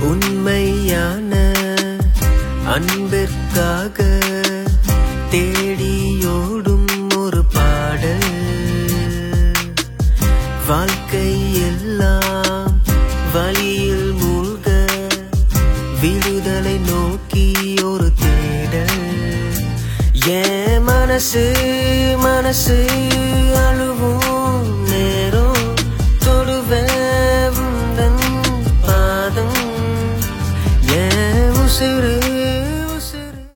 உண்மையான அன்பிற்காக தேடியோடும் ஒரு பாடல். வாழ்க்கை எல்லாம் வழியில் மூழ்க விடுதலை நோக்கி ஒரு தேடல். ஏ மனசு மனசு city